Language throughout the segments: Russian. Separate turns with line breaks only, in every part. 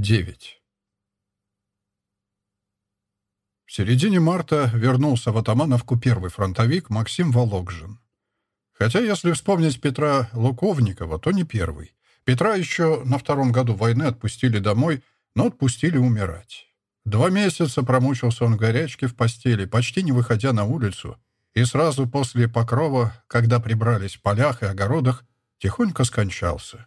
9. В середине марта вернулся в Атамановку первый фронтовик Максим Вологжин. Хотя, если вспомнить Петра Луковникова, то не первый. Петра еще на втором году войны отпустили домой, но отпустили умирать. Два месяца промучился он в горячке в постели, почти не выходя на улицу, и сразу после покрова, когда прибрались в полях и огородах, тихонько скончался.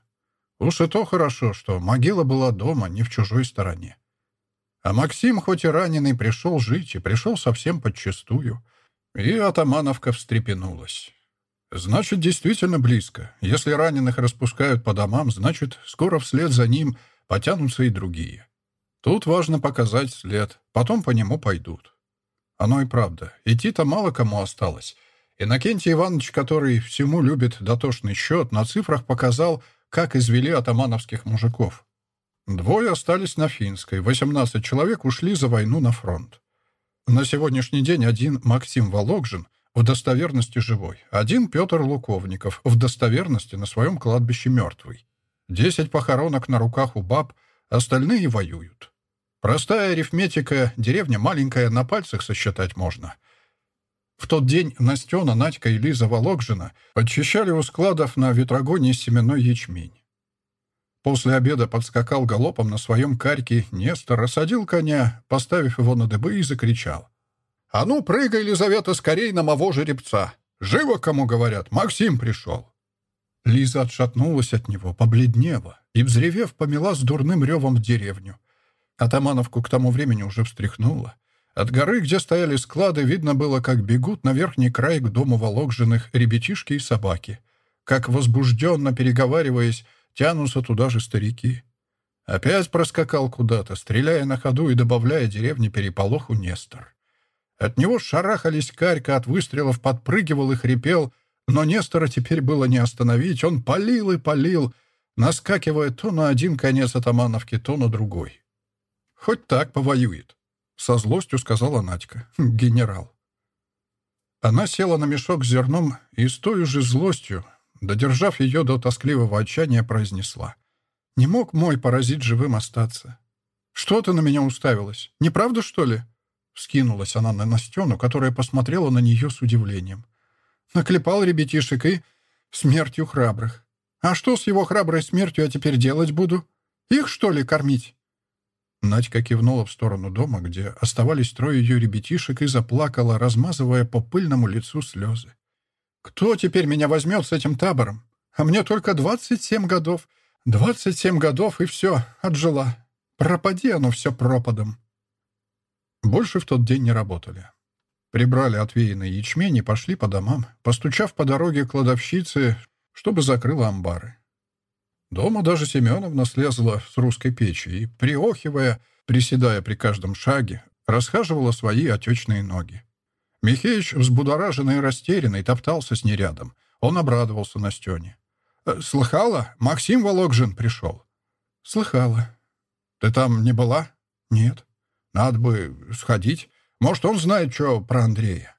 Ну Уж то хорошо, что могила была дома, не в чужой стороне. А Максим, хоть и раненый, пришел жить, и пришел совсем подчистую. И атамановка встрепенулась. Значит, действительно близко. Если раненых распускают по домам, значит, скоро вслед за ним потянутся и другие. Тут важно показать след, потом по нему пойдут. Оно и правда, идти-то мало кому осталось. Иннокентий Иванович, который всему любит дотошный счет, на цифрах показал, как извели атамановских мужиков. Двое остались на Финской, 18 человек ушли за войну на фронт. На сегодняшний день один Максим Вологжин в достоверности живой, один Петр Луковников в достоверности на своем кладбище мертвый. Десять похоронок на руках у баб, остальные воюют. Простая арифметика, деревня маленькая, на пальцах сосчитать можно. В тот день Настена, Надька и Лиза Волокжина подчищали у складов на ветрогоне семенной ячмень. После обеда подскакал галопом на своем карьке Нестор, рассадил коня, поставив его на дыбы и закричал. «А ну, прыгай, Лизавета, скорей на мого жеребца! Живо, кому говорят, Максим пришел!» Лиза отшатнулась от него, побледнела и, взревев, помела с дурным ревом в деревню. Атамановку к тому времени уже встряхнула. От горы, где стояли склады, видно было, как бегут на верхний край к дому волокженных ребятишки и собаки. Как возбужденно переговариваясь, тянутся туда же старики. Опять проскакал куда-то, стреляя на ходу и добавляя деревне переполоху Нестор. От него шарахались карька, от выстрелов подпрыгивал и хрипел, но Нестора теперь было не остановить, он палил и палил, наскакивая то на один конец атамановки, то на другой. Хоть так повоюет. — со злостью сказала Надька. «Генерал». Она села на мешок с зерном и с той же злостью, додержав ее до тоскливого отчаяния, произнесла. «Не мог мой паразит живым остаться. Что ты на меня уставилась? Неправда, что ли?» Скинулась она на Настену, которая посмотрела на нее с удивлением. Наклепал ребятишек и... смертью храбрых. А что с его храброй смертью я теперь делать буду? Их, что ли, кормить? Надька кивнула в сторону дома, где оставались трое ее ребятишек, и заплакала, размазывая по пыльному лицу слезы. «Кто теперь меня возьмет с этим табором? А мне только 27 годов. 27 годов, и все, отжила. Пропади оно все пропадом». Больше в тот день не работали. Прибрали отвеянный ячмень и пошли по домам, постучав по дороге кладовщицы, чтобы закрыла амбары. Дома даже Семеновна слезла с русской печи и, приохивая, приседая при каждом шаге, расхаживала свои отечные ноги. Михеич, взбудораженный и растерянный, топтался с ней рядом. Он обрадовался Настене. «Э, «Слыхала? Максим Вологжин пришел». «Слыхала». «Ты там не была?» «Нет». «Надо бы сходить. Может, он знает, что про Андрея».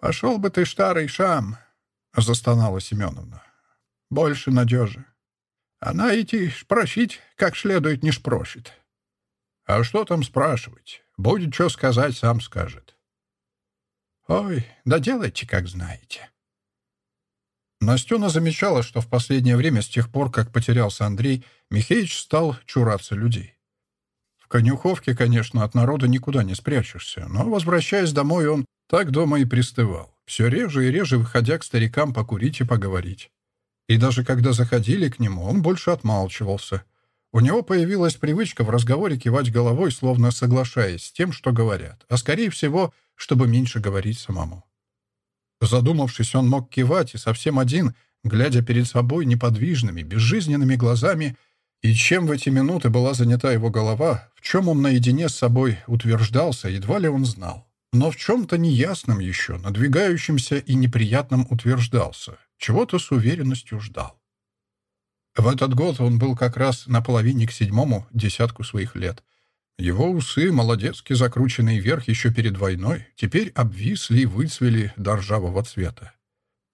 «Пошел бы ты, старый шам», — застонала Семеновна. «Больше надежи». Она идти спросить, как следует, не спросит. А что там спрашивать? Будет что сказать, сам скажет. Ой, да делайте, как знаете. Настена замечала, что в последнее время, с тех пор, как потерялся Андрей, Михеич стал чураться людей. В конюховке, конечно, от народа никуда не спрячешься, но, возвращаясь домой, он так дома и пристывал, все реже и реже выходя к старикам покурить и поговорить. И даже когда заходили к нему, он больше отмалчивался. У него появилась привычка в разговоре кивать головой, словно соглашаясь с тем, что говорят, а скорее всего, чтобы меньше говорить самому. Задумавшись, он мог кивать и совсем один, глядя перед собой неподвижными, безжизненными глазами, и чем в эти минуты была занята его голова, в чем он наедине с собой утверждался, едва ли он знал. Но в чем-то неясном еще, надвигающемся и неприятном утверждался, чего-то с уверенностью ждал. В этот год он был как раз на половине к седьмому десятку своих лет. Его усы, молодецки закрученные вверх еще перед войной, теперь обвисли и выцвели до ржавого цвета.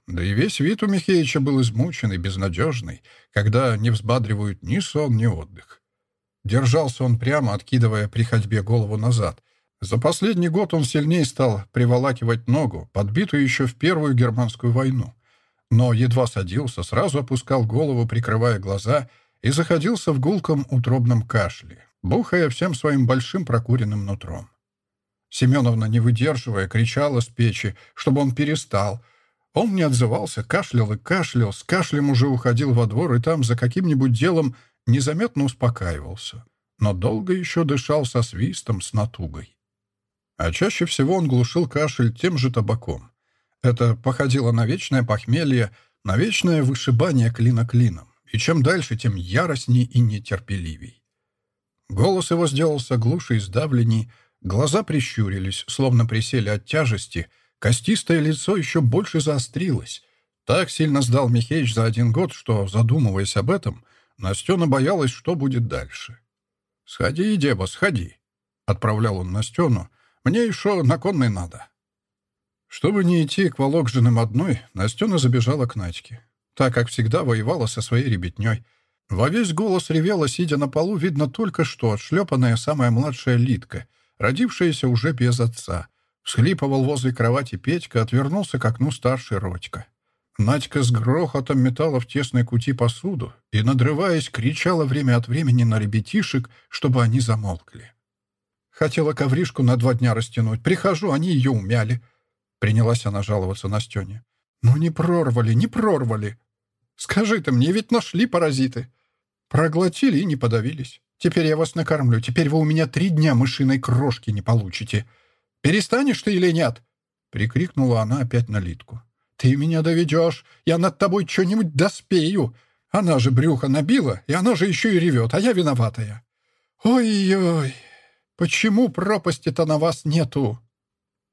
Да и весь вид у Михеича был измученный, безнадежный, когда не взбадривают ни сон, ни отдых. Держался он прямо, откидывая при ходьбе голову назад. За последний год он сильнее стал приволакивать ногу, подбитую еще в Первую Германскую войну но едва садился, сразу опускал голову, прикрывая глаза, и заходился в гулком утробном кашле, бухая всем своим большим прокуренным нутром. Семеновна, не выдерживая, кричала с печи, чтобы он перестал. Он не отзывался, кашлял и кашлял, с кашлем уже уходил во двор и там за каким-нибудь делом незаметно успокаивался, но долго еще дышал со свистом, с натугой. А чаще всего он глушил кашель тем же табаком. Это походило на вечное похмелье, на вечное вышибание клина клином. И чем дальше, тем яростней и нетерпеливей. Голос его сделался глуше и сдавленней, глаза прищурились, словно присели от тяжести, костистое лицо еще больше заострилось. Так сильно сдал Михеич за один год, что, задумываясь об этом, Настена боялась, что будет дальше. «Сходи, Деба, сходи», — отправлял он Настену, — «мне еще на конной надо». Чтобы не идти к Вологжиным одной, Настена забежала к Надьке. Так, как всегда, воевала со своей ребятней. Во весь голос ревела, сидя на полу, видно только что отшлепанная самая младшая Литка, родившаяся уже без отца. Всхлипывал возле кровати Петька, отвернулся к окну старший Родька. Надька с грохотом метала в тесной кути посуду и, надрываясь, кричала время от времени на ребятишек, чтобы они замолкли. Хотела ковришку на два дня растянуть. Прихожу, они ее умяли. Принялась она жаловаться на Стёне. «Ну не прорвали, не прорвали! Скажи ты, мне ведь нашли паразиты! Проглотили и не подавились. Теперь я вас накормлю, теперь вы у меня три дня мышиной крошки не получите. Перестанешь ты или нет?» Прикрикнула она опять на Литку. «Ты меня доведешь! Я над тобой что-нибудь доспею! Она же брюхо набила, и она же еще и ревет, а я виноватая!» «Ой-ой, почему пропасти-то на вас нету?»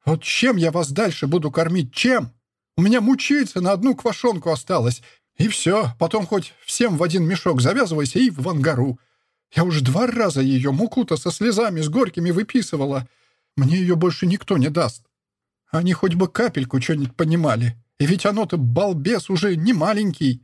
Вот чем я вас дальше буду кормить? Чем? У меня мучается на одну квашонку осталось. И все. Потом хоть всем в один мешок завязывайся и в ангару. Я уже два раза ее муку-то со слезами, с горькими выписывала. Мне ее больше никто не даст. Они хоть бы капельку что-нибудь понимали. И ведь оно-то балбес уже не маленький.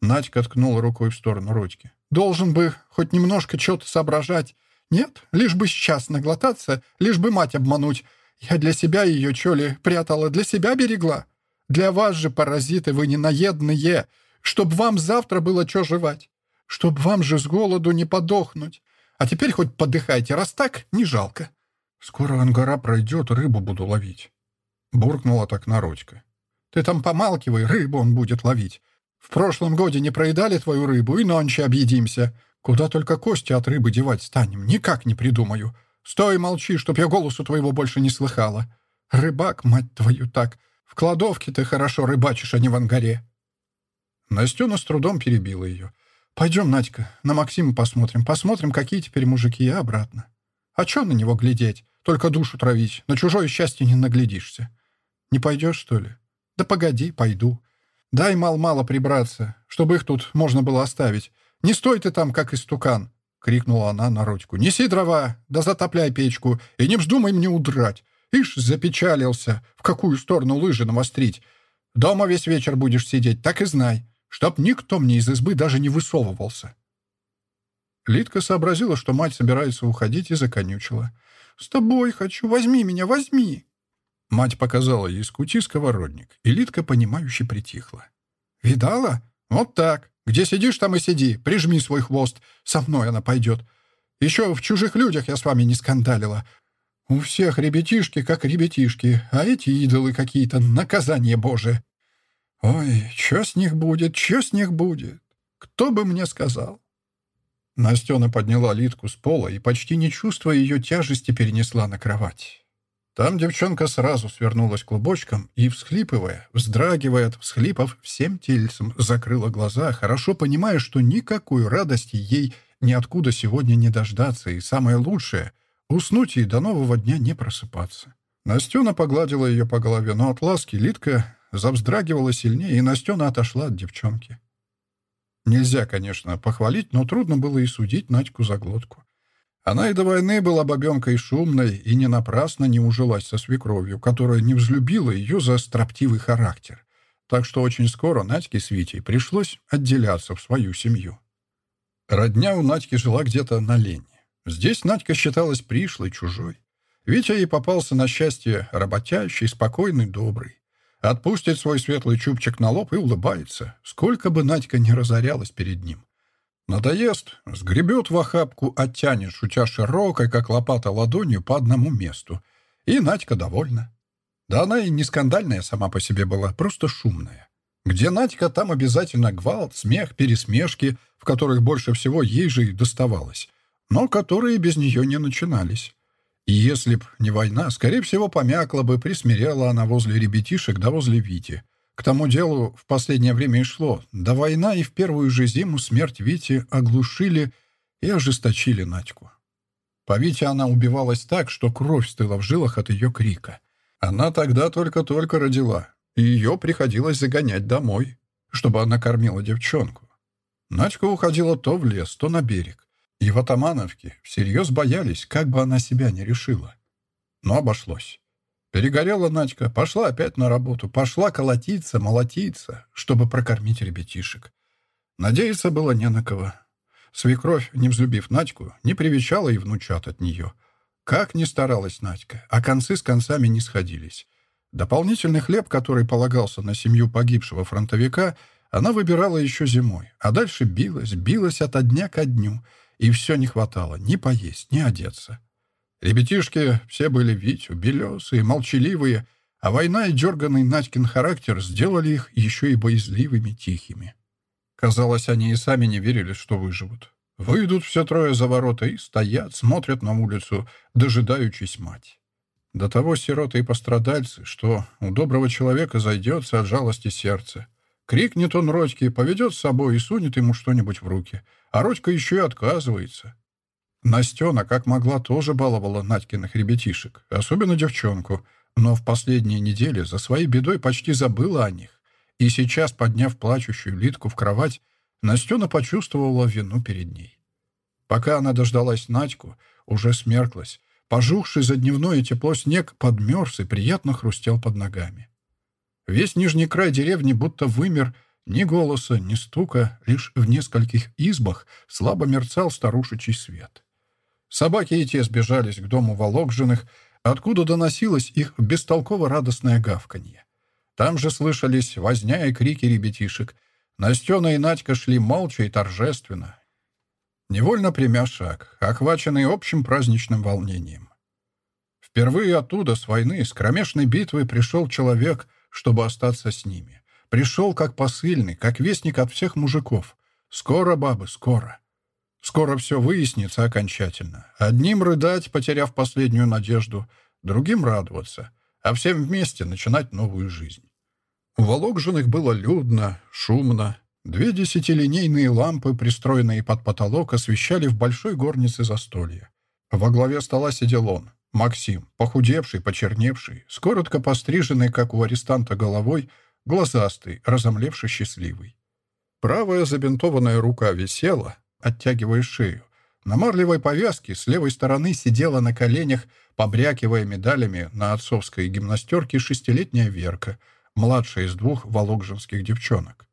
Надька ткнула рукой в сторону Родьки. Должен бы хоть немножко что-то соображать. Нет, лишь бы сейчас наглотаться, лишь бы мать обмануть. Я для себя ее, Чоли, прятала, для себя берегла. Для вас же, паразиты, вы ненаедные, чтоб вам завтра было что жевать, чтоб вам же с голоду не подохнуть. А теперь хоть подыхайте, раз так, не жалко. Скоро ангара пройдет, рыбу буду ловить. Буркнула так народька. Ты там помалкивай, рыбу он будет ловить. В прошлом годе не проедали твою рыбу, и нонче объедимся. Куда только кости от рыбы девать станем, никак не придумаю. Стой, молчи, чтоб я голосу твоего больше не слыхала. Рыбак, мать твою, так. В кладовке ты хорошо рыбачишь, а не в ангаре. Настена с трудом перебила ее. «Пойдем, Надька, на Максима посмотрим. Посмотрим, какие теперь мужики, и обратно. А че на него глядеть? Только душу травить. На чужое счастье не наглядишься. Не пойдешь, что ли? Да погоди, пойду. Дай мал-мало прибраться, чтобы их тут можно было оставить. Не стой ты там, как истукан крикнула она народику. «Неси дрова, да затопляй печку, и не вздумай мне удрать. Ишь, запечалился, в какую сторону лыжи навострить. Дома весь вечер будешь сидеть, так и знай, чтоб никто мне из избы даже не высовывался». Лидка сообразила, что мать собирается уходить, и законючила. «С тобой хочу, возьми меня, возьми!» Мать показала ей с сковородник, и Лидка, понимающе притихла. «Видала? Вот так!» Где сидишь, там и сиди. Прижми свой хвост. Со мной она пойдет. Еще в чужих людях я с вами не скандалила. У всех ребятишки как ребятишки, а эти идолы какие-то, наказание божие. Ой, что с них будет, что с них будет? Кто бы мне сказал? Настена подняла Литку с пола и, почти не чувствуя ее тяжести, перенесла на кровать. Там девчонка сразу свернулась клубочком и, всхлипывая, вздрагивая от всхлипов, всем тельцем закрыла глаза, хорошо понимая, что никакой радости ей ниоткуда сегодня не дождаться, и самое лучшее — уснуть и до нового дня не просыпаться. Настена погладила ее по голове, но от ласки Литка завздрагивала сильнее, и Настена отошла от девчонки. Нельзя, конечно, похвалить, но трудно было и судить Надьку за глотку. Она и до войны была бабенкой шумной и не напрасно не ужилась со свекровью, которая не взлюбила ее за строптивый характер. Так что очень скоро Надьке с Витей пришлось отделяться в свою семью. Родня у Надьки жила где-то на Лене. Здесь Надька считалась пришлой, чужой. Витя ей попался на счастье работящий, спокойный, добрый. Отпустит свой светлый чубчик на лоб и улыбается, сколько бы Надька не разорялась перед ним. Надоест, сгребет в охапку, оттянет утя широкой, как лопата, ладонью по одному месту. И Надька довольна. Да она и не скандальная сама по себе была, просто шумная. Где Надька, там обязательно гвалт, смех, пересмешки, в которых больше всего ей же и доставалось, но которые без нее не начинались. И если б не война, скорее всего, помякла бы, присмирела она возле ребятишек да возле Вити. К тому делу в последнее время и шло. До война и в первую же зиму смерть Вити оглушили и ожесточили Надьку. По Вите она убивалась так, что кровь стыла в жилах от ее крика. Она тогда только-только родила, и ее приходилось загонять домой, чтобы она кормила девчонку. Надька уходила то в лес, то на берег. И в Атамановке всерьез боялись, как бы она себя не решила. Но обошлось. Перегорела Надька, пошла опять на работу, пошла колотиться, молотиться, чтобы прокормить ребятишек. Надеяться было не на кого. Свекровь, не взлюбив Надьку, не привечала и внучат от нее. Как ни старалась Надька, а концы с концами не сходились. Дополнительный хлеб, который полагался на семью погибшего фронтовика, она выбирала еще зимой, а дальше билась, билась ото дня ко дню, и все не хватало ни поесть, ни одеться. Ребятишки все были Витю, белесые, молчаливые, а война и дерганный Надькин характер сделали их еще и боязливыми, тихими. Казалось, они и сами не верили, что выживут. Выйдут все трое за ворота и стоят, смотрят на улицу, дожидаючись мать. До того сироты и пострадальцы, что у доброго человека зайдется от жалости сердце. Крикнет он Родьке, поведет с собой и сунет ему что-нибудь в руки. А Родька еще и отказывается. Настена, как могла, тоже баловала Надькиных ребятишек, особенно девчонку, но в последние недели за своей бедой почти забыла о них. И сейчас, подняв плачущую Литку в кровать, Настена почувствовала вину перед ней. Пока она дождалась Надьку, уже смерклась. Пожухший за дневное тепло снег подмерз и приятно хрустел под ногами. Весь нижний край деревни будто вымер, ни голоса, ни стука, лишь в нескольких избах слабо мерцал старушечий свет. Собаки эти сбежались к дому Вологжиных, откуда доносилось их бестолково радостное гавканье. Там же слышались возня и крики ребятишек. Настена и Надька шли молча и торжественно, невольно примя шаг, охваченный общим праздничным волнением. Впервые оттуда, с войны, с кромешной битвы, пришел человек, чтобы остаться с ними. Пришел как посыльный, как вестник от всех мужиков. Скоро, бабы, скоро. Скоро все выяснится окончательно. Одним рыдать, потеряв последнюю надежду, другим радоваться, а всем вместе начинать новую жизнь. У Вологжиных было людно, шумно. Две десятилинейные лампы, пристроенные под потолок, освещали в большой горнице застолье. Во главе стола сидел он, Максим, похудевший, почерневший, с коротко постриженной, как у арестанта, головой, глазастый, разомлевший, счастливый. Правая забинтованная рука висела, оттягивая шею. На марлевой повязке с левой стороны сидела на коленях, побрякивая медалями на отцовской гимнастерке шестилетняя Верка, младшая из двух вологжинских девчонок.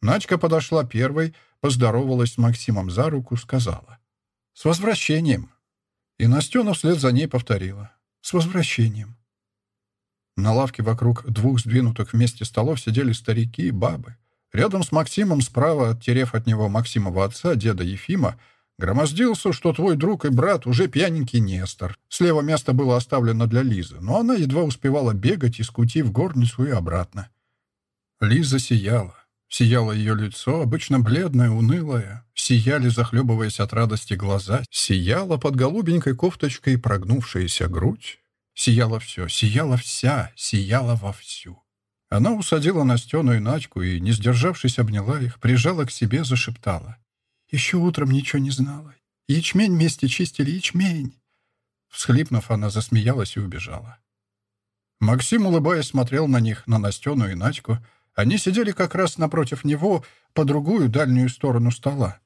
Начка подошла первой, поздоровалась с Максимом за руку, сказала. «С возвращением!» И Настена вслед за ней повторила. «С возвращением!» На лавке вокруг двух сдвинутых вместе столов сидели старики и бабы. Рядом с Максимом справа, оттерев от него Максимова отца, деда Ефима, громоздился, что твой друг и брат уже пьяненький Нестор. Слева место было оставлено для Лизы, но она едва успевала бегать, искутив горницу и обратно. Лиза сияла. Сияло ее лицо, обычно бледное, унылое. Сияли, захлебываясь от радости, глаза. Сияла под голубенькой кофточкой прогнувшаяся грудь. Сияла все, сияла вся, сияла вовсю. Она усадила Настену и Надьку и, не сдержавшись, обняла их, прижала к себе, зашептала. «Еще утром ничего не знала. Ячмень вместе чистили, ячмень!» Всхлипнув, она засмеялась и убежала. Максим, улыбаясь, смотрел на них, на Настену и Надьку. Они сидели как раз напротив него, по другую дальнюю сторону стола.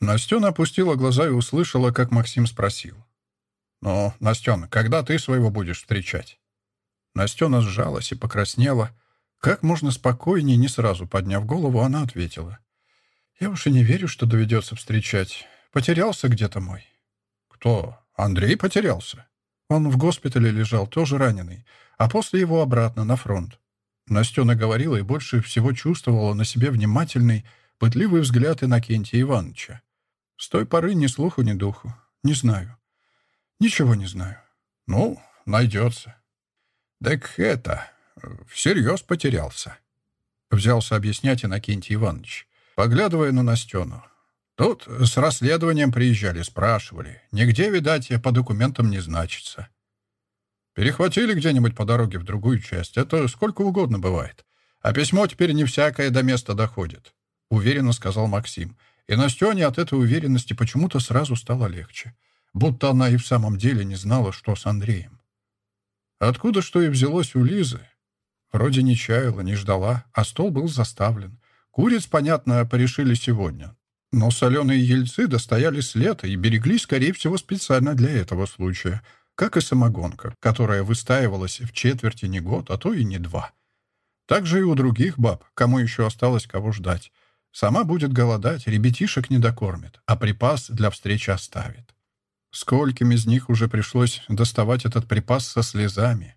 Настена опустила глаза и услышала, как Максим спросил. «Ну, Настена, когда ты своего будешь встречать?» Настена сжалась и покраснела. Как можно спокойнее, не сразу подняв голову, она ответила. «Я уж и не верю, что доведется встречать. Потерялся где-то мой». «Кто? Андрей потерялся?» Он в госпитале лежал, тоже раненый, а после его обратно на фронт. Настена говорила и больше всего чувствовала на себе внимательный, пытливый взгляд Иннокентия Ивановича. С той поры ни слуху, ни духу. Не знаю. Ничего не знаю. Ну, найдется. Так это... Всерьез потерялся. Взялся объяснять Иннокентий Иванович, поглядывая на Настену. Тут с расследованием приезжали, спрашивали. Нигде, видать, по документам не значится. Перехватили где-нибудь по дороге в другую часть. Это сколько угодно бывает. А письмо теперь не всякое до места доходит, — уверенно сказал Максим. И Настене от этой уверенности почему-то сразу стало легче. Будто она и в самом деле не знала, что с Андреем. Откуда что и взялось у Лизы? Вроде не чаяла, не ждала, а стол был заставлен. Куриц, понятно, порешили сегодня. Но соленые ельцы достояли с лета и берегли, скорее всего, специально для этого случая, как и самогонка, которая выстаивалась в четверти не год, а то и не два. Так же и у других баб, кому еще осталось кого ждать. Сама будет голодать, ребятишек не докормит, а припас для встречи оставит. Скольким из них уже пришлось доставать этот припас со слезами.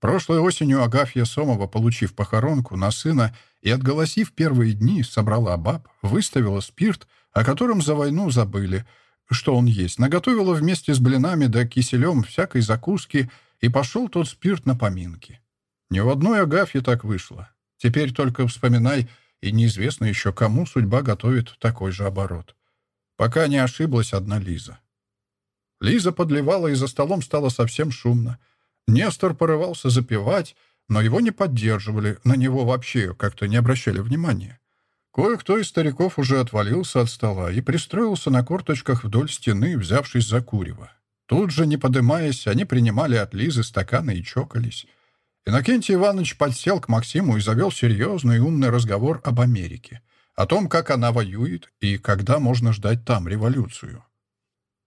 Прошлой осенью Агафья Сомова, получив похоронку на сына и отголосив первые дни, собрала баб, выставила спирт, о котором за войну забыли, что он есть, наготовила вместе с блинами да киселем всякой закуски, и пошел тот спирт на поминки. Ни в одной Агафье так вышло. Теперь только вспоминай, и неизвестно еще, кому судьба готовит такой же оборот. Пока не ошиблась одна Лиза. Лиза подливала, и за столом стало совсем шумно. Нестор порывался запивать, но его не поддерживали, на него вообще как-то не обращали внимания. Кое-кто из стариков уже отвалился от стола и пристроился на корточках вдоль стены, взявшись за курево. Тут же, не подымаясь, они принимали от Лизы стаканы и чокались. Иннокентий Иванович подсел к Максиму и завел серьезный и умный разговор об Америке, о том, как она воюет и когда можно ждать там революцию.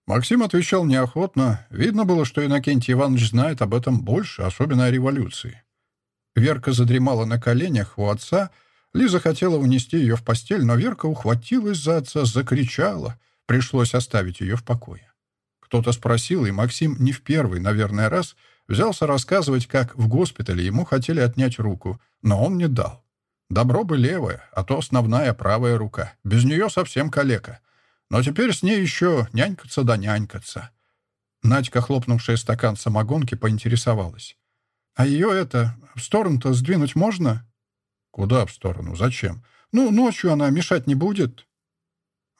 Максим отвечал неохотно. Видно было, что Иннокентий Иванович знает об этом больше, особенно о революции. Верка задремала на коленях у отца. Лиза хотела унести ее в постель, но Верка ухватилась за отца, закричала. Пришлось оставить ее в покое. Кто-то спросил, и Максим не в первый, наверное, раз взялся рассказывать, как в госпитале ему хотели отнять руку, но он не дал. Добро бы левая, а то основная правая рука. Без нее совсем калека. Но теперь с ней еще нянькаться да нянькаться». Надька, хлопнувшая стакан самогонки, поинтересовалась. «А ее это, в сторону-то сдвинуть можно?» «Куда в сторону? Зачем? Ну, ночью она мешать не будет».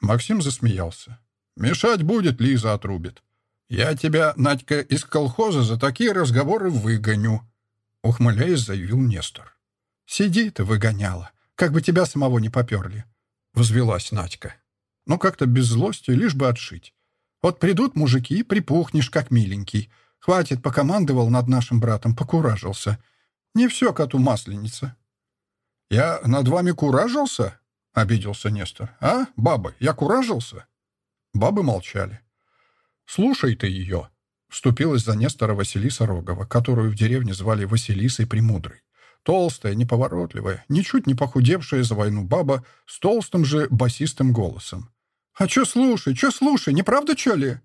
Максим засмеялся. «Мешать будет, Лиза отрубит. Я тебя, Надька, из колхоза за такие разговоры выгоню», — ухмыляясь, заявил Нестор. «Сиди ты, выгоняла, как бы тебя самого не поперли», — взвелась Надька но как-то без злости, лишь бы отшить. Вот придут мужики, и припухнешь, как миленький. Хватит, покомандовал над нашим братом, покуражился. Не все коту масленица. «Я над вами куражился?» — обиделся Нестор. «А, бабы, я куражился?» Бабы молчали. «Слушай ты ее!» — вступилась за Нестора Василиса Рогова, которую в деревне звали Василисой Премудрой. Толстая, неповоротливая, ничуть не похудевшая за войну баба с толстым же басистым голосом. А чё слушай, чё слушай, неправда, чё ли?»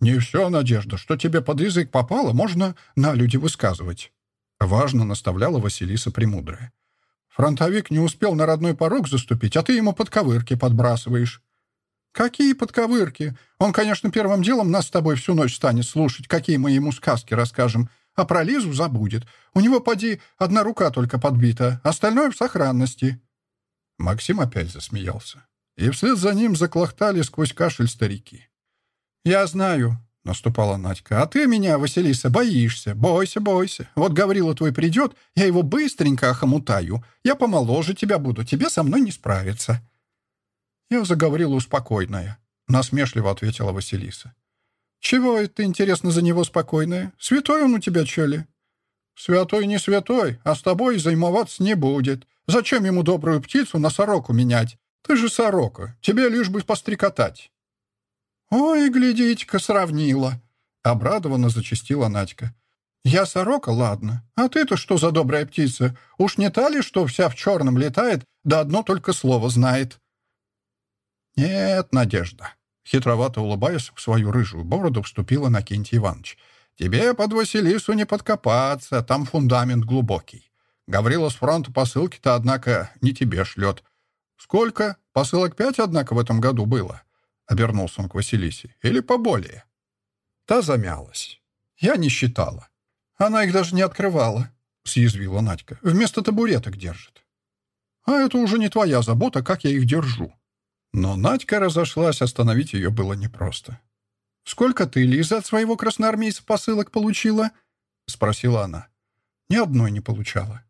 «Не все, Надежда, что тебе под язык попало, можно на люди высказывать», — важно наставляла Василиса Премудрая. «Фронтовик не успел на родной порог заступить, а ты ему подковырки подбрасываешь». «Какие подковырки? Он, конечно, первым делом нас с тобой всю ночь станет слушать, какие мы ему сказки расскажем, а про Лизу забудет. У него, поди, одна рука только подбита, остальное в сохранности». Максим опять засмеялся и вслед за ним заклохтали сквозь кашель старики. «Я знаю», — наступала Надька, — «а ты меня, Василиса, боишься. Бойся, бойся. Вот Гаврила твой придет, я его быстренько охомутаю. Я помоложе тебя буду, тебе со мной не справиться». «Я заговорила Гаврилу спокойная», — насмешливо ответила Василиса. «Чего это, интересно, за него спокойная? Святой он у тебя, че «Святой не святой, а с тобой займоваться не будет. Зачем ему добрую птицу на сороку менять? Ты же сорока, тебе лишь бы пострекотать». «Ой, глядите-ка, сравнила!» — обрадованно зачастила Надька. «Я сорока, ладно. А ты-то что за добрая птица? Уж не та ли, что вся в черном летает, да одно только слово знает?» «Нет, Надежда», — хитровато улыбаясь в свою рыжую бороду, вступила Накинти Иванович. «Тебе под Василису не подкопаться, там фундамент глубокий. Гаврила с фронта посылки-то, однако, не тебе шлет. «Сколько? Посылок пять, однако, в этом году было», — обернулся он к Василисе. «Или поболее». Та замялась. «Я не считала. Она их даже не открывала», — съязвила Надька. «Вместо табуреток держит». «А это уже не твоя забота, как я их держу». Но Надька разошлась, остановить ее было непросто. «Сколько ты, Лиза, от своего красноармейца посылок получила?» — спросила она. «Ни одной не получала.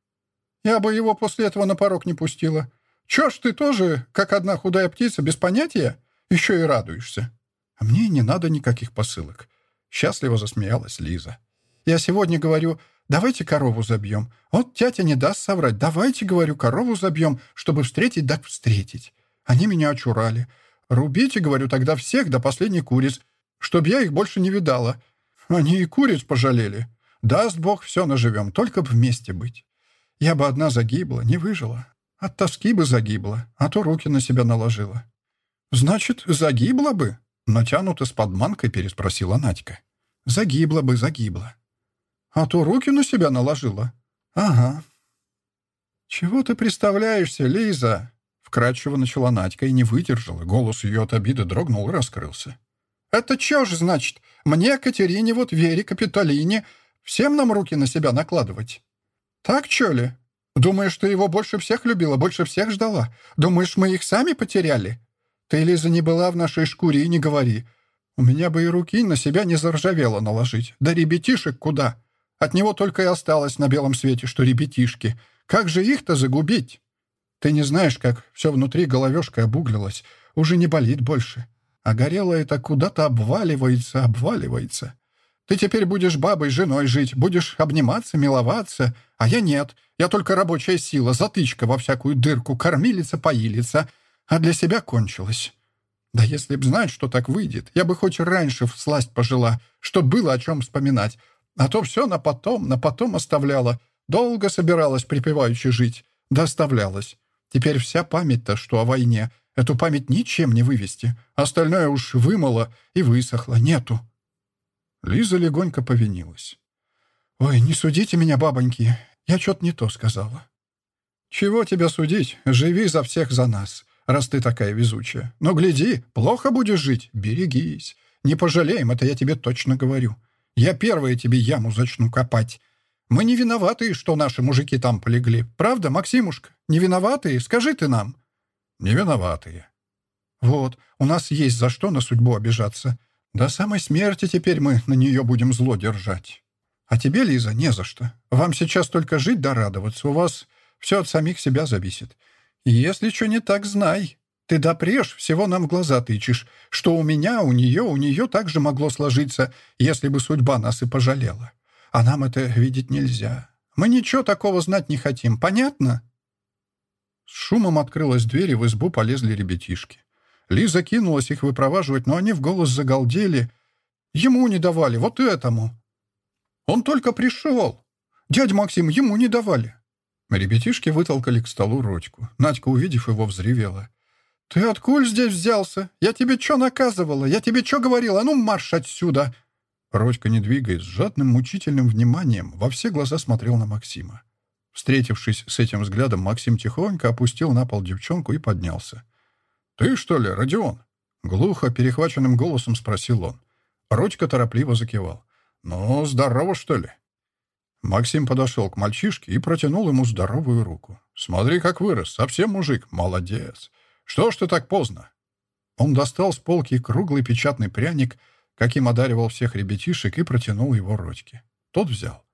Я бы его после этого на порог не пустила. Чё ж ты тоже, как одна худая птица, без понятия? Еще и радуешься». «А мне не надо никаких посылок». Счастливо засмеялась Лиза. «Я сегодня говорю, давайте корову забьем. Вот тятя не даст соврать. Давайте, говорю, корову забьем, чтобы встретить, так встретить. Они меня очурали. Рубите, говорю, тогда всех до последней куриц, чтоб я их больше не видала. Они и куриц пожалели. Даст Бог, все наживем, только б вместе быть. Я бы одна загибла, не выжила. От тоски бы загибла, а то руки на себя наложила. «Значит, загибла бы?» Натянуто с подманкой переспросила Надька. «Загибла бы, загибла». «А то руки на себя наложила». «Ага». «Чего ты представляешься, Лиза?» Вкрадчиво начала Надька и не выдержала. Голос ее от обиды дрогнул и раскрылся. «Это чё же значит? Мне, Катерине, вот Вере, Капитолине, всем нам руки на себя накладывать?» «Так чё ли?» Думаешь, ты его больше всех любила, больше всех ждала? Думаешь, мы их сами потеряли? Ты, Лиза, не была в нашей шкуре и не говори. У меня бы и руки на себя не заржавело наложить. Да ребятишек куда? От него только и осталось на белом свете, что ребятишки. Как же их-то загубить? Ты не знаешь, как все внутри головешкой обуглилось. Уже не болит больше. А горело это куда-то обваливается, обваливается. Ты теперь будешь бабой, женой жить, будешь обниматься, миловаться. А я нет. Я только рабочая сила, затычка во всякую дырку, кормилица, поилица. А для себя кончилось. Да если б знать, что так выйдет, я бы хоть раньше всласть пожила, чтоб было о чем вспоминать. А то все на потом, на потом оставляла. Долго собиралась припеваючи жить. Доставлялась. Теперь вся память-то, что о войне. Эту память ничем не вывести. Остальное уж вымыло и высохло. Нету. Лиза легонько повинилась. «Ой, не судите меня, бабоньки, я что-то не то сказала». «Чего тебя судить? Живи за всех за нас, раз ты такая везучая. Но гляди, плохо будешь жить, берегись. Не пожалеем, это я тебе точно говорю. Я первая тебе яму зачну копать. Мы не виноваты, что наши мужики там полегли. Правда, Максимушка? Не виноваты? Скажи ты нам». «Не виноватые». «Вот, у нас есть за что на судьбу обижаться». До самой смерти теперь мы на нее будем зло держать. А тебе, Лиза, не за что. Вам сейчас только жить да радоваться. У вас все от самих себя зависит. Если что не так, знай. Ты допрежь всего нам в глаза тычешь, что у меня, у нее, у нее также могло сложиться, если бы судьба нас и пожалела. А нам это видеть нельзя. Мы ничего такого знать не хотим. Понятно?» С шумом открылась дверь, и в избу полезли ребятишки. Лиза кинулась их выпроваживать, но они в голос загалдели. «Ему не давали, вот этому!» «Он только пришел! Дядь Максим, ему не давали!» Ребятишки вытолкали к столу Родьку. Надька, увидев его, взревела. «Ты откуль здесь взялся? Я тебе чё наказывала? Я тебе чё говорила? А ну марш отсюда!» Родька, не двигаясь, с жадным мучительным вниманием во все глаза смотрел на Максима. Встретившись с этим взглядом, Максим тихонько опустил на пол девчонку и поднялся. «Ты что ли, Родион?» Глухо, перехваченным голосом спросил он. Родька торопливо закивал. «Ну, здорово, что ли?» Максим подошел к мальчишке и протянул ему здоровую руку. «Смотри, как вырос. Совсем мужик. Молодец. Что ж ты так поздно?» Он достал с полки круглый печатный пряник, каким одаривал всех ребятишек, и протянул его Родьке. Тот взял.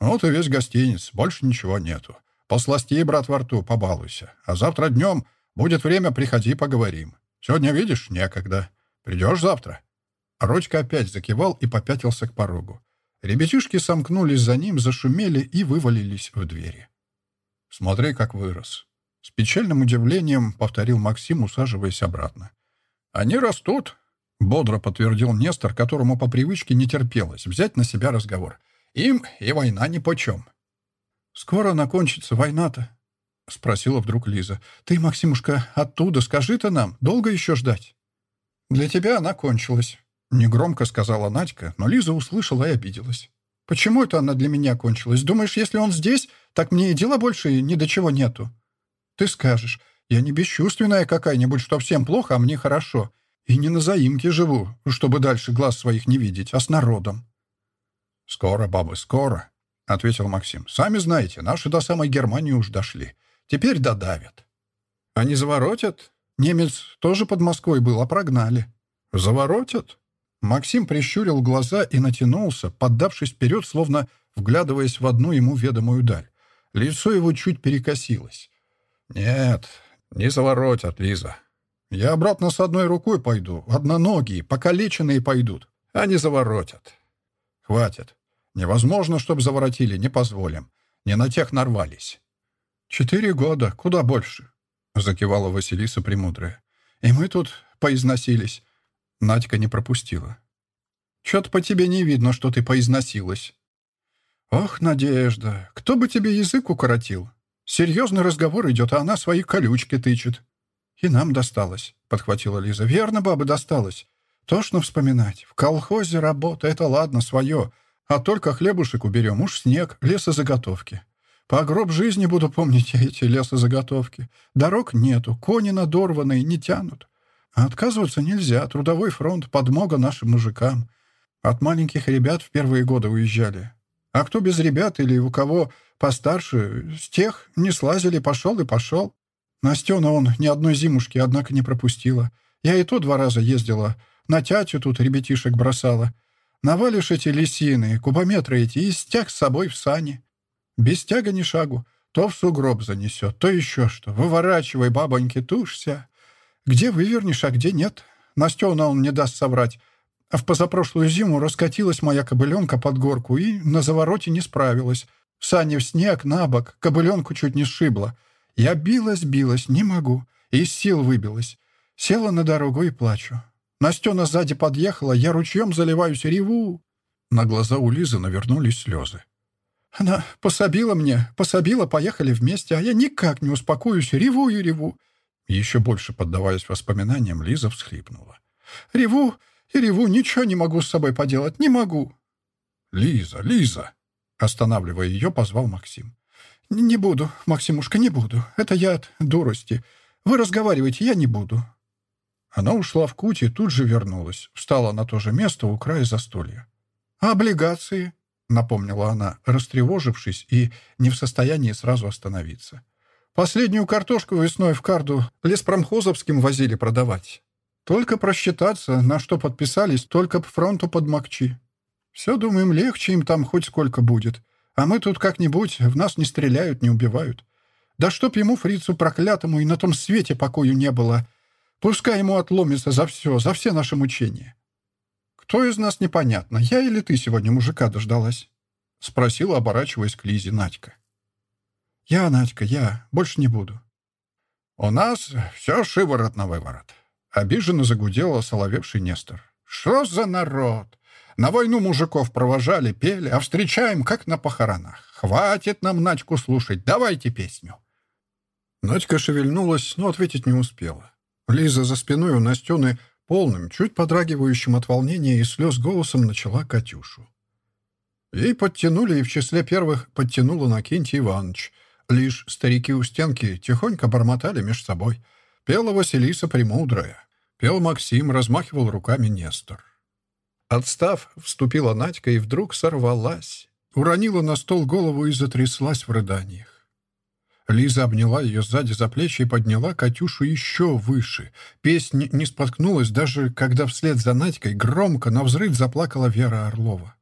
«Вот и весь гостиниц. Больше ничего нету. Посласти, брат, во рту, побалуйся. А завтра днем Будет время, приходи, поговорим. Сегодня видишь, некогда. Придешь завтра». Родька опять закивал и попятился к порогу. Ребятишки сомкнулись за ним, зашумели и вывалились в двери. «Смотри, как вырос!» С печальным удивлением повторил Максим, усаживаясь обратно. «Они растут!» — бодро подтвердил Нестор, которому по привычке не терпелось взять на себя разговор. «Им и война нипочем!» «Скоро накончится война-то!» — спросила вдруг Лиза. «Ты, Максимушка, оттуда скажи-то нам, долго еще ждать?» «Для тебя она кончилась», — негромко сказала Надька, но Лиза услышала и обиделась. «Почему это она для меня кончилась? Думаешь, если он здесь, так мне и дела больше ни до чего нету?» «Ты скажешь, я не бесчувственная какая-нибудь, что всем плохо, а мне хорошо. И не на заимке живу, чтобы дальше глаз своих не видеть, а с народом». «Скоро, бабы, скоро», — ответил Максим. «Сами знаете, наши до самой Германии уж дошли. Теперь додавят. Они заворотят. Немец тоже под Москвой был, а прогнали. Заворотят. Максим прищурил глаза и натянулся, поддавшись вперед, словно вглядываясь в одну ему ведомую даль. Лицо его чуть перекосилось. «Нет, не заворотят, Лиза. Я обратно с одной рукой пойду, одноногие, покалеченные пойдут. Они заворотят. Хватит. Невозможно, чтобы заворотили, не позволим. Не на тех нарвались». «Четыре года, куда больше», — закивала Василиса Премудрая. «И мы тут поизносились». Надька не пропустила. «Чё-то по тебе не видно, что ты поизносилась». «Ох, Надежда, кто бы тебе язык укоротил? Серьезный разговор идет, а она свои колючки тычет». «И нам досталось», — подхватила Лиза. «Верно, баба, досталось. Тошно вспоминать. В колхозе работа, это ладно, свое. А только хлебушек уберем, уж снег, лесозаготовки. По гроб жизни буду помнить эти лесозаготовки. Дорог нету, кони надорванные, не тянут. А отказываться нельзя. Трудовой фронт, подмога нашим мужикам. От маленьких ребят в первые годы уезжали. А кто без ребят или у кого постарше, с тех не слазили, пошел и пошел. Настена он ни одной зимушки, однако, не пропустила. Я и то два раза ездила. На тятю тут ребятишек бросала. Навалишь эти лисины, кубометры эти, и стяг с собой в сани. Без тяга ни шагу. То в сугроб занесет, то еще что. Выворачивай, бабоньки, тушься. Где вывернешь, а где нет. Настена он не даст соврать. А в позапрошлую зиму раскатилась моя кобыленка под горку и на завороте не справилась. Сани в снег, на бок, кобыленку чуть не сшибла. Я билась, билась, не могу. Из сил выбилась. Села на дорогу и плачу. Настена сзади подъехала, я ручьем заливаюсь, реву. На глаза у Лизы навернулись слезы. Она пособила мне, пособила, поехали вместе, а я никак не успокоюсь, реву и реву». Еще больше поддаваясь воспоминаниям, Лиза всхлипнула. «Реву и реву, ничего не могу с собой поделать, не могу». «Лиза, Лиза!» Останавливая ее, позвал Максим. «Не буду, Максимушка, не буду. Это я от дурости. Вы разговаривайте, я не буду». Она ушла в куте, и тут же вернулась. Встала на то же место у края застолья. Облигации?» напомнила она, растревожившись и не в состоянии сразу остановиться. Последнюю картошку весной в карду леспромхозовским возили продавать. Только просчитаться, на что подписались, только по фронту под Макчи. Все, думаем, легче им там хоть сколько будет. А мы тут как-нибудь, в нас не стреляют, не убивают. Да чтоб ему, фрицу проклятому, и на том свете покою не было. Пускай ему отломится за все, за все наши мучения. «Кто из нас непонятно, я или ты сегодня мужика дождалась?» — спросила, оборачиваясь к Лизе Надька. «Я, Надька, я. Больше не буду». «У нас все шиворот на выворот», — обиженно загудел осоловевший Нестор. «Что за народ? На войну мужиков провожали, пели, а встречаем, как на похоронах. Хватит нам Надьку слушать, давайте песню». Надька шевельнулась, но ответить не успела. Лиза за спиной у Настены полным, чуть подрагивающим от волнения и слез голосом начала Катюшу. Ей подтянули, и в числе первых подтянула Иннокентий Иванович. Лишь старики у стенки тихонько бормотали меж собой. Пела Василиса Премудрая. Пел Максим, размахивал руками Нестор. Отстав, вступила Надька и вдруг сорвалась. Уронила на стол голову и затряслась в рыданиях. Лиза обняла ее сзади за плечи и подняла Катюшу еще выше. Песня не споткнулась, даже когда вслед за Надькой громко на взрыв заплакала Вера Орлова.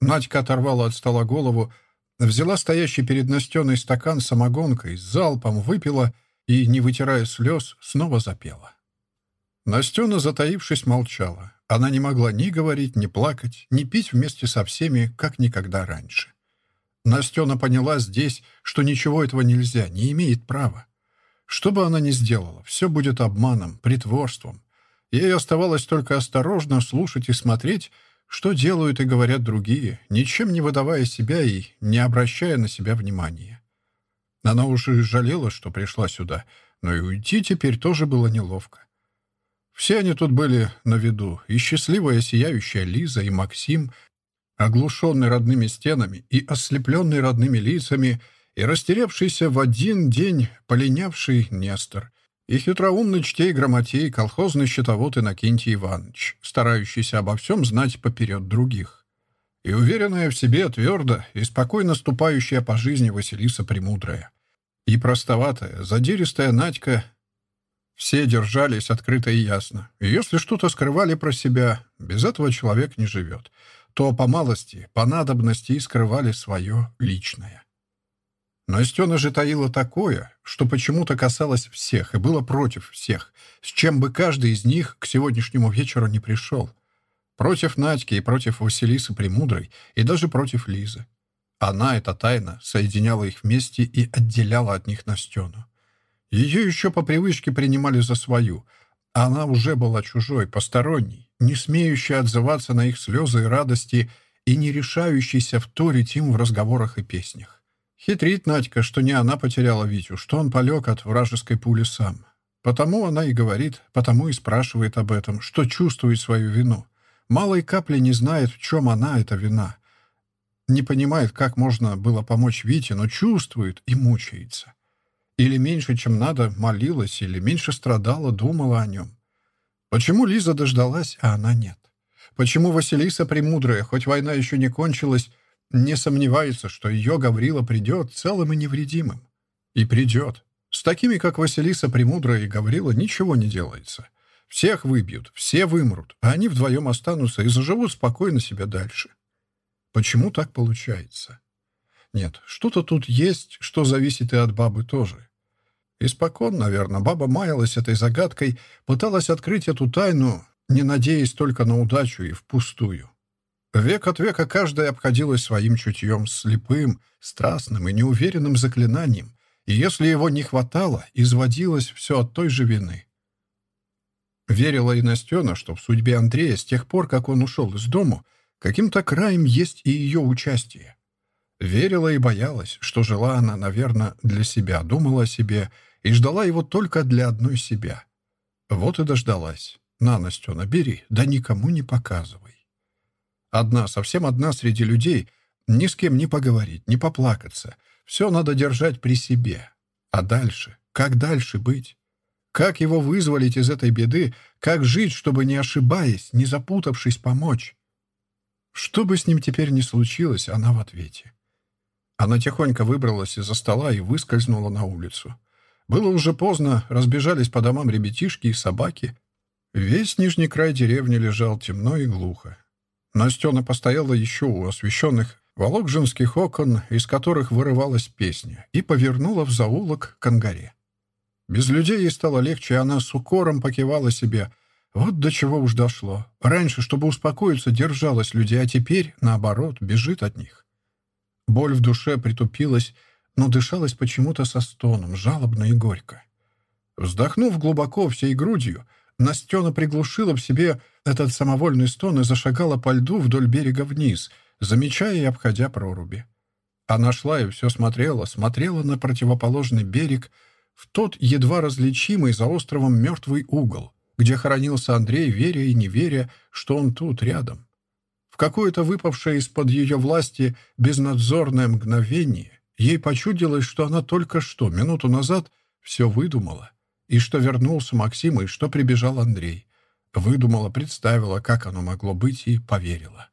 Надька оторвала от стола голову, взяла стоящий перед Настеной стакан самогонкой, залпом выпила и, не вытирая слез, снова запела. Настена, затаившись, молчала. Она не могла ни говорить, ни плакать, ни пить вместе со всеми, как никогда раньше. Настена поняла здесь, что ничего этого нельзя, не имеет права. Что бы она ни сделала, все будет обманом, притворством. Ей оставалось только осторожно слушать и смотреть, что делают и говорят другие, ничем не выдавая себя и не обращая на себя внимания. Она уже жалела, что пришла сюда, но и уйти теперь тоже было неловко. Все они тут были на виду, и счастливая, сияющая Лиза, и Максим, оглушенный родными стенами и ослепленный родными лицами, и растеревшийся в один день полинявший Нестор, и хитроумный чтей грамотей колхозный счетовод Иннокентий Иванович, старающийся обо всем знать поперед других. И уверенная в себе твердо и спокойно ступающая по жизни Василиса Премудрая. И простоватая, задиристая Надька все держались открыто и ясно. И если что-то скрывали про себя, без этого человек не живет то по малости, по надобности и скрывали свое личное. Но Истена же таила такое, что почему-то касалось всех и было против всех, с чем бы каждый из них к сегодняшнему вечеру не пришел. Против Надьки и против Василисы Премудрой, и даже против Лизы. Она, эта тайна, соединяла их вместе и отделяла от них Настену. Ее еще по привычке принимали за свою, а она уже была чужой, посторонней не смеющий отзываться на их слезы и радости, и не решающийся вторить им в разговорах и песнях. Хитрит Надька, что не она потеряла Витю, что он полег от вражеской пули сам. Потому она и говорит, потому и спрашивает об этом, что чувствует свою вину. Малой капли не знает, в чем она, эта вина. Не понимает, как можно было помочь Вите, но чувствует и мучается. Или меньше, чем надо, молилась, или меньше страдала, думала о нем. Почему Лиза дождалась, а она нет? Почему Василиса Премудрая, хоть война еще не кончилась, не сомневается, что ее Гаврила придет целым и невредимым? И придет. С такими, как Василиса Премудрая и Гаврила, ничего не делается. Всех выбьют, все вымрут, а они вдвоем останутся и заживут спокойно себе дальше. Почему так получается? Нет, что-то тут есть, что зависит и от бабы тоже. И спокойно, верно, баба маялась этой загадкой, пыталась открыть эту тайну, не надеясь только на удачу и впустую. Век от века каждая обходилась своим чутьем слепым, страстным и неуверенным заклинанием, и если его не хватало, изводилось все от той же вины. Верила и Настена, что в судьбе Андрея с тех пор, как он ушел из дому, каким-то краем есть и ее участие. Верила и боялась, что жила она, наверное, для себя, думала о себе — и ждала его только для одной себя. Вот и дождалась. На, Настена, бери, да никому не показывай. Одна, совсем одна среди людей, ни с кем не поговорить, не поплакаться. Все надо держать при себе. А дальше? Как дальше быть? Как его вызволить из этой беды? Как жить, чтобы, не ошибаясь, не запутавшись, помочь? Что бы с ним теперь ни случилось, она в ответе. Она тихонько выбралась из-за стола и выскользнула на улицу. Было уже поздно, разбежались по домам ребятишки и собаки. Весь нижний край деревни лежал темно и глухо. Настена постояла еще у освещенных волок женских окон, из которых вырывалась песня, и повернула в заулок к ангаре. Без людей ей стало легче, и она с укором покивала себе. Вот до чего уж дошло. Раньше, чтобы успокоиться, держалась людей, а теперь, наоборот, бежит от них. Боль в душе притупилась, но дышалось почему-то со стоном, жалобно и горько. Вздохнув глубоко всей грудью, Настена приглушила в себе этот самовольный стон и зашагала по льду вдоль берега вниз, замечая и обходя проруби. Она шла и все смотрела, смотрела на противоположный берег, в тот едва различимый за островом мертвый угол, где хоронился Андрей, веря и не веря, что он тут, рядом. В какое-то выпавшее из-под ее власти безнадзорное мгновение Ей почудилось, что она только что, минуту назад, все выдумала. И что вернулся Максим, и что прибежал Андрей. Выдумала, представила, как оно могло быть, и поверила.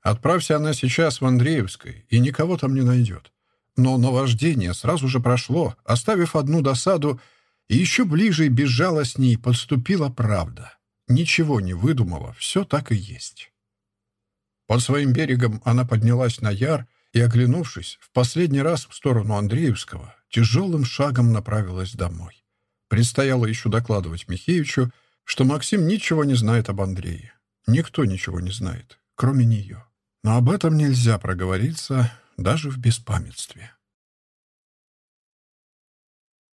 Отправься она сейчас в Андреевской, и никого там не найдет. Но наваждение сразу же прошло, оставив одну досаду, и еще ближе и бежала с ней, подступила правда. Ничего не выдумала, все так и есть. Под своим берегом она поднялась на яр, и, оглянувшись, в последний раз в сторону Андреевского, тяжелым шагом направилась домой. Предстояло еще докладывать Михеевичу, что Максим ничего не знает об Андрее. Никто ничего не знает, кроме нее. Но об этом нельзя проговориться даже в беспамятстве.